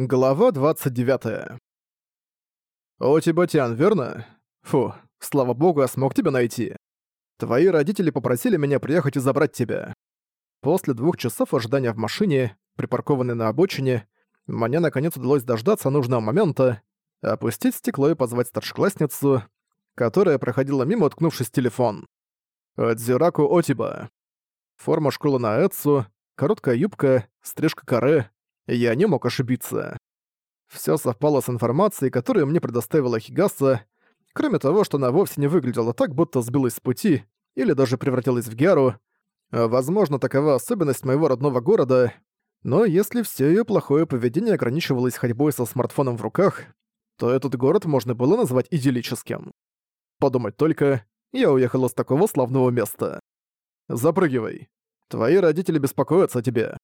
Глава 29. «Отибатян, верно? Фу, слава богу, я смог тебя найти. Твои родители попросили меня приехать и забрать тебя». После двух часов ожидания в машине, припаркованной на обочине, мне наконец удалось дождаться нужного момента, опустить стекло и позвать старшеклассницу, которая проходила мимо, уткнувшись в телефон. Дзираку Отиба. Форма школы на Эцу, короткая юбка, стрижка каре, я не мог ошибиться. Все совпало с информацией, которую мне предоставила Хигаса, кроме того, что она вовсе не выглядела так, будто сбилась с пути или даже превратилась в Гяру. А, возможно, такова особенность моего родного города, но если все ее плохое поведение ограничивалось ходьбой со смартфоном в руках, то этот город можно было назвать идиллическим. Подумать только, я уехала с такого славного места. Запрыгивай. Твои родители беспокоятся о тебе.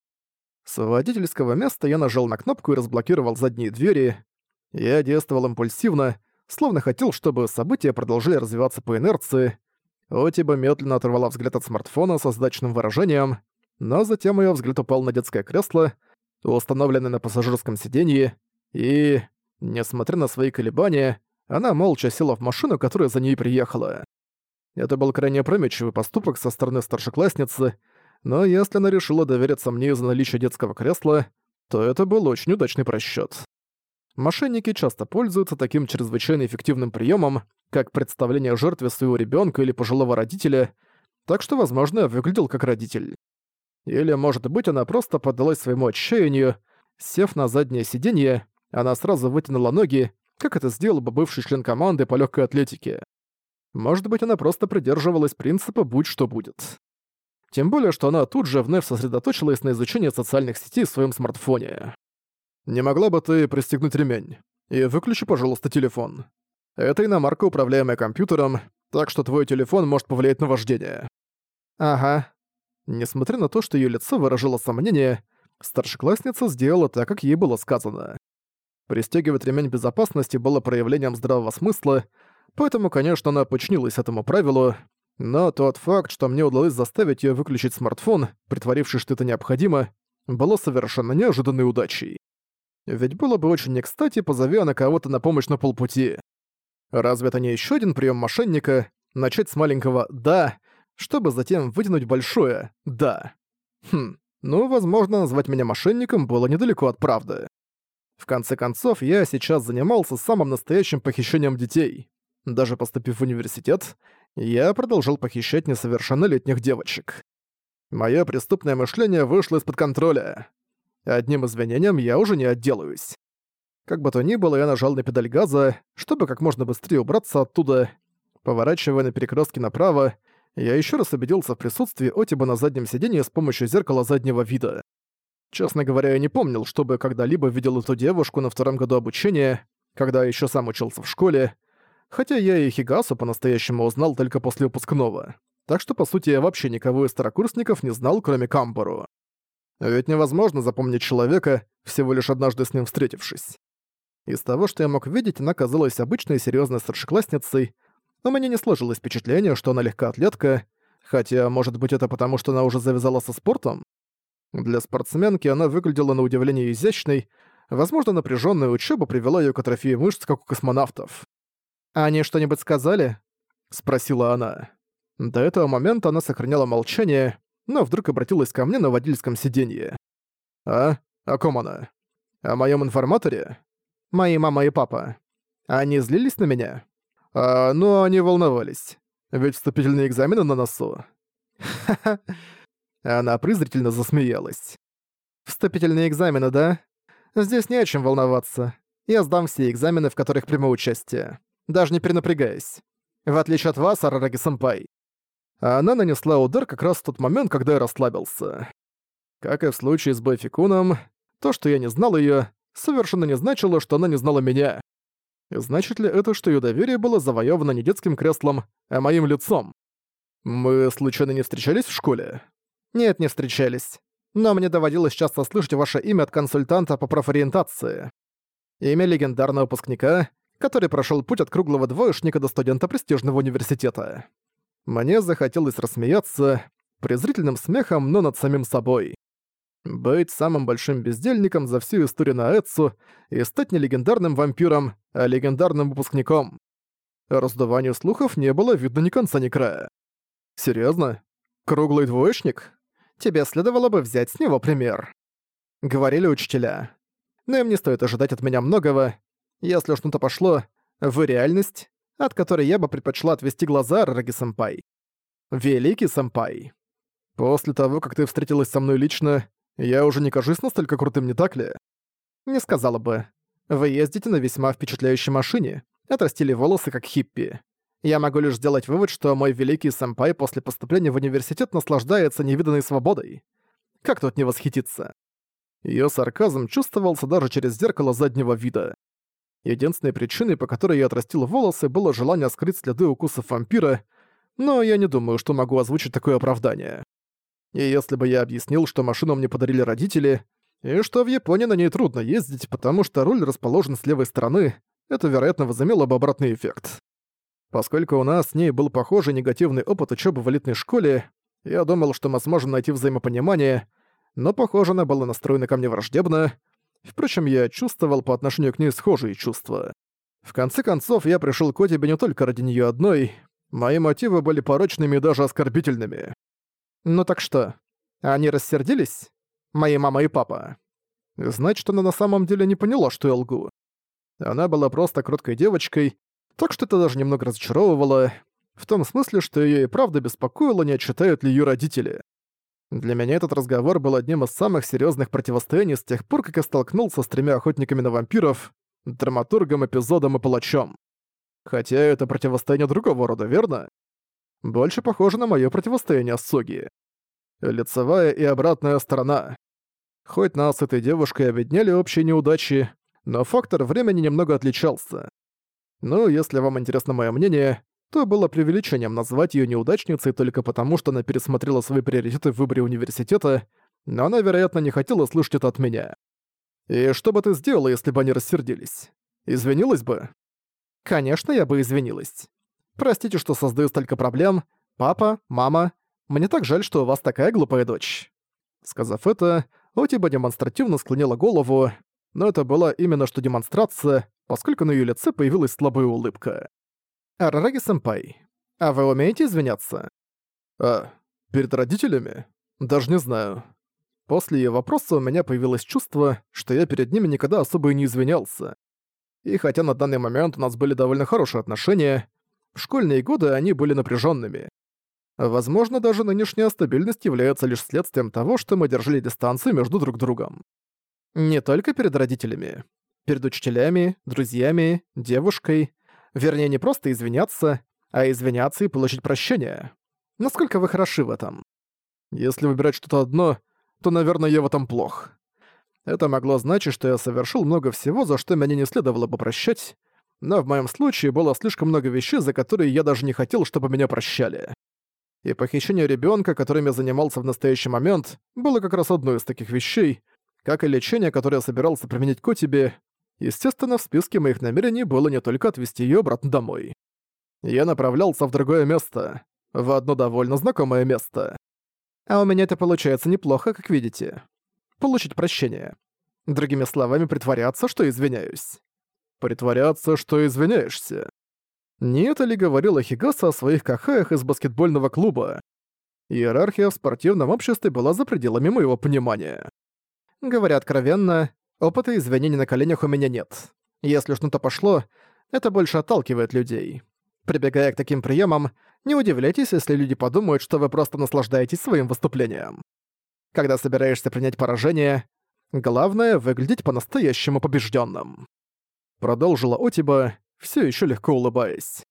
С водительского места я нажал на кнопку и разблокировал задние двери. Я действовал импульсивно, словно хотел, чтобы события продолжили развиваться по инерции. Отиба медленно оторвала взгляд от смартфона со сдачным выражением, но затем ее взгляд упал на детское кресло, установленное на пассажирском сиденье, и, несмотря на свои колебания, она молча села в машину, которая за ней приехала. Это был крайне опрометчивый поступок со стороны старшеклассницы — но если она решила довериться мне из-за наличия детского кресла, то это был очень удачный просчёт. Мошенники часто пользуются таким чрезвычайно эффективным приёмом, как представление жертве своего ребёнка или пожилого родителя, так что, возможно, я выглядел как родитель. Или, может быть, она просто поддалась своему отчаянию, сев на заднее сиденье, она сразу вытянула ноги, как это сделал бы бывший член команды по лёгкой атлетике. Может быть, она просто придерживалась принципа «будь что будет» тем более что она тут же вновь сосредоточилась на изучении социальных сетей в своем смартфоне. «Не могла бы ты пристегнуть ремень? И выключи, пожалуйста, телефон. Это иномарка, управляемая компьютером, так что твой телефон может повлиять на вождение». «Ага». Несмотря на то, что ее лицо выражало сомнение, старшеклассница сделала так, как ей было сказано. Пристегивать ремень безопасности было проявлением здравого смысла, поэтому, конечно, она подчинилась этому правилу, но тот факт, что мне удалось заставить ее выключить смартфон, притворившись, что это необходимо, было совершенно неожиданной удачей. Ведь было бы очень не кстати, позови она кого-то на помощь на полпути. Разве это не еще один прием мошенника — начать с маленького «да», чтобы затем вытянуть большое «да». Хм, ну, возможно, назвать меня мошенником было недалеко от правды. В конце концов, я сейчас занимался самым настоящим похищением детей. Даже поступив в университет, я продолжил похищать несовершеннолетних девочек. Моё преступное мышление вышло из-под контроля. Одним извинением я уже не отделаюсь. Как бы то ни было, я нажал на педаль газа, чтобы как можно быстрее убраться оттуда. Поворачивая на перекрестке направо, я еще раз убедился в присутствии Отиба на заднем сиденье с помощью зеркала заднего вида. Честно говоря, я не помнил, чтобы когда-либо видел эту девушку на втором году обучения, когда еще сам учился в школе, Хотя я и Хигасу по-настоящему узнал только после выпускного. Так что, по сути, я вообще никого из старокурсников не знал, кроме Камбару. А ведь невозможно запомнить человека, всего лишь однажды с ним встретившись. Из того, что я мог видеть, она казалась обычной серьезной старшеклассницей, но мне не сложилось впечатление, что она легкоатлетка, хотя, может быть, это потому, что она уже завязала со спортом? Для спортсменки она выглядела на удивление изящной, возможно, напряженная учеба привела ее к атрофии мышц, как у космонавтов. «Они что-нибудь сказали?» — спросила она. До этого момента она сохраняла молчание, но вдруг обратилась ко мне на водительском сиденье. «А? О ком она? О моем информаторе? Мои мама и папа. Они злились на меня? А, ну, они волновались. Ведь вступительные экзамены на носу». «Ха-ха». Она презрительно засмеялась. «Вступительные экзамены, да? Здесь не о чем волноваться. Я сдам все экзамены, в которых приму участие даже не перенапрягаясь. В отличие от вас, Арараги-сэмпай. Она нанесла удар как раз в тот момент, когда я расслабился. Как и в случае с Бэфикуном, то, что я не знал ее, совершенно не значило, что она не знала меня. Значит ли это, что ее доверие было завоевано не детским креслом, а моим лицом? Мы случайно не встречались в школе? Нет, не встречались. Но мне доводилось часто слышать ваше имя от консультанта по профориентации. Имя легендарного выпускника, который прошел путь от круглого двоечника до студента престижного университета. Мне захотелось рассмеяться, презрительным смехом, но над самим собой. Быть самым большим бездельником за всю историю на Эдсу и стать не легендарным вампиром, а легендарным выпускником. Раздуванию слухов не было видно ни конца, ни края. Серьезно? Круглый двоечник? Тебе следовало бы взять с него пример. Говорили учителя. Но им не стоит ожидать от меня многого, если что-то пошло в реальность, от которой я бы предпочла отвести глаза, Рараги-сэмпай. Великий сэмпай. После того, как ты встретилась со мной лично, я уже не кажусь настолько крутым, не так ли? Не сказала бы. Вы ездите на весьма впечатляющей машине, отрастили волосы как хиппи. Я могу лишь сделать вывод, что мой великий сэмпай после поступления в университет наслаждается невиданной свободой. Как тут не восхититься? Её сарказм чувствовался даже через зеркало заднего вида. Единственной причиной, по которой я отрастил волосы, было желание скрыть следы укусов вампира, но я не думаю, что могу озвучить такое оправдание. И если бы я объяснил, что машину мне подарили родители, и что в Японии на ней трудно ездить, потому что руль расположен с левой стороны, это, вероятно, возымело бы обратный эффект. Поскольку у нас с ней был похожий негативный опыт учебы в элитной школе, я думал, что мы сможем найти взаимопонимание, но, похоже, она была настроена ко мне враждебно, Впрочем, я чувствовал по отношению к ней схожие чувства. В конце концов, я пришел к Отебе не только ради нее одной. Мои мотивы были порочными и даже оскорбительными. Ну так что, они рассердились? Мои мама и папа. Значит, она на самом деле не поняла, что я лгу. Она была просто кроткой девочкой, так что это даже немного разочаровывало, в том смысле, что ее и правда беспокоило, не отчитают ли ее родители. Для меня этот разговор был одним из самых серьезных противостояний с тех пор, как я столкнулся с тремя охотниками на вампиров, драматургом, эпизодом и палачом. Хотя это противостояние другого рода, верно? Больше похоже на мое противостояние с Суги. Лицевая и обратная сторона. Хоть нас с этой девушкой объединяли общие неудачи, но фактор времени немного отличался. Ну, если вам интересно мое мнение, то было преувеличением назвать её неудачницей только потому, что она пересмотрела свои приоритеты в выборе университета, но она, вероятно, не хотела слышать это от меня. И что бы ты сделала, если бы они рассердились? Извинилась бы? Конечно, я бы извинилась. Простите, что создаю столько проблем. Папа, мама, мне так жаль, что у вас такая глупая дочь. Сказав это, Отиба демонстративно склонила голову, но это была именно что демонстрация, поскольку на её лице появилась слабая улыбка. «Арараги-сэмпай, а вы умеете извиняться?» «А, перед родителями? Даже не знаю». После её вопроса у меня появилось чувство, что я перед ними никогда особо и не извинялся. И хотя на данный момент у нас были довольно хорошие отношения, в школьные годы они были напряжёнными. Возможно, даже нынешняя стабильность является лишь следствием того, что мы держали дистанцию между друг другом. Не только перед родителями. Перед учителями, друзьями, девушкой — Вернее, не просто извиняться, а извиняться и получить прощение. Насколько вы хороши в этом? Если выбирать что-то одно, то, наверное, я в этом плох. Это могло значить, что я совершил много всего, за что меня не следовало бы прощать, но в моем случае было слишком много вещей, за которые я даже не хотел, чтобы меня прощали. И похищение ребенка, которым я занимался в настоящий момент, было как раз одной из таких вещей, как и лечение, которое я собирался применить к тебе, Естественно, в списке моих намерений было не только отвезти её обратно домой. Я направлялся в другое место, в одно довольно знакомое место. А у меня это получается неплохо, как видите. Получить прощение. Другими словами, притворяться, что извиняюсь. Притворяться, что извиняешься. Не это ли говорила Хигаса о своих кахаях из баскетбольного клуба? Иерархия в спортивном обществе была за пределами моего понимания. Говоря откровенно, Опыта извинений на коленях у меня нет. Если что-то пошло, это больше отталкивает людей. Прибегая к таким приемам, не удивляйтесь, если люди подумают, что вы просто наслаждаетесь своим выступлением. Когда собираешься принять поражение, главное — выглядеть по-настоящему побежденным. Продолжила Отиба, все еще легко улыбаясь.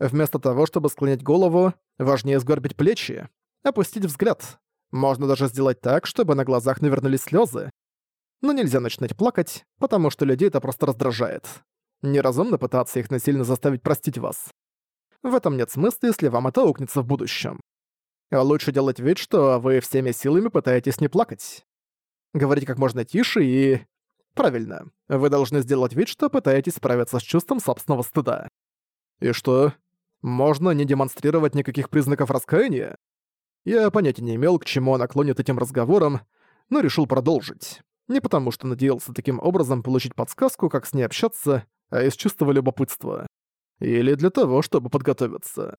Вместо того, чтобы склонять голову, важнее сгорбить плечи, опустить взгляд. Можно даже сделать так, чтобы на глазах навернулись слезы, но нельзя начинать плакать, потому что людей это просто раздражает. Неразумно пытаться их насильно заставить простить вас. В этом нет смысла, если вам это укнется в будущем. А лучше делать вид, что вы всеми силами пытаетесь не плакать. Говорить как можно тише и... Правильно, вы должны сделать вид, что пытаетесь справиться с чувством собственного стыда. И что? Можно не демонстрировать никаких признаков раскаяния? Я понятия не имел, к чему она клонит этим разговором, но решил продолжить. Не потому что надеялся таким образом получить подсказку, как с ней общаться, а из чувства любопытства. Или для того, чтобы подготовиться.